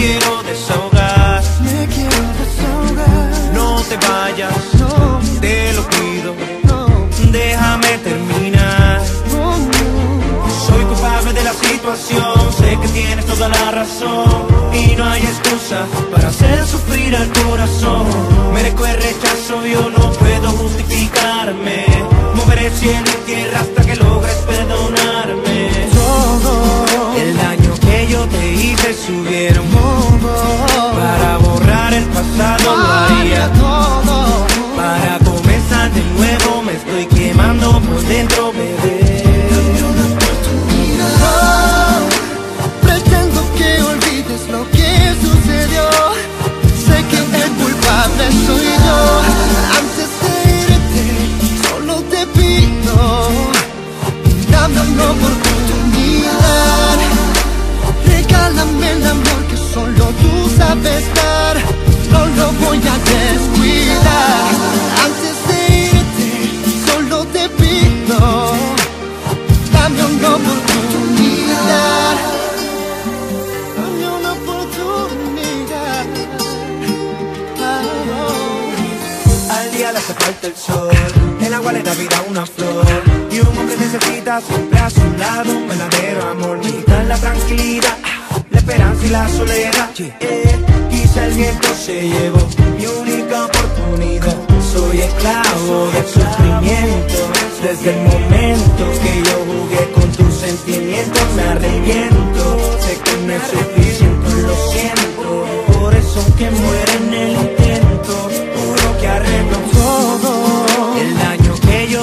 quiero desahogar. Me quiero desahogar. No te vayas, No, te lo pido. no, Déjame terminar. no. Soy culpable de la situación, sé que tienes toda la razón y no hay excusa para hacer sufrir al corazón. Merezco el rechazo, yo no puedo justificarme. Moveré cielo y tierra hasta un todo. para borrar el pasado. Para comenzar de nuevo me estoy quemando por dentro, bebé. Oh, pretendo que olvides lo que sucedió. Sé que el culpable soy yo. Antes de irte, solo te pido, dame una le hace falta el sol, el agua le da vida a una flor. Y un hombre necesita siempre a su lado un verdadero amor. Necesitan la tranquilidad, la esperanza y la soledad. Eh, quizá el viento se llevó mi única oportunidad. Soy esclavo del sufrimiento. Desde el momento que yo jugué con tus sentimientos, me arrepiento. Sé que no es suficiente, lo siento. Por eso que muere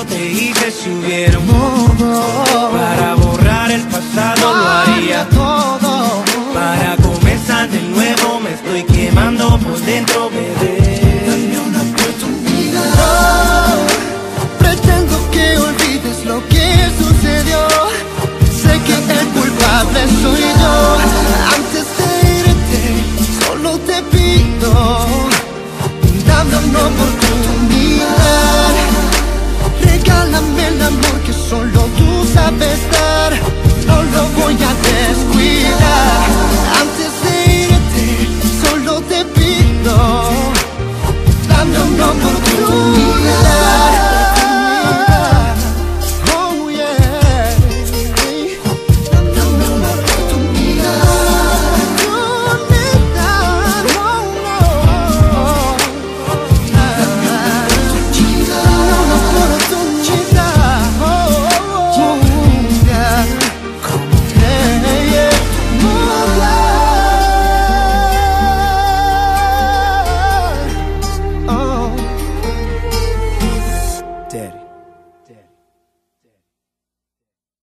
te dije si hubiera un Para borrar el pasado lo haría todo. Para comenzar de nuevo me estoy quemando por dentro. This.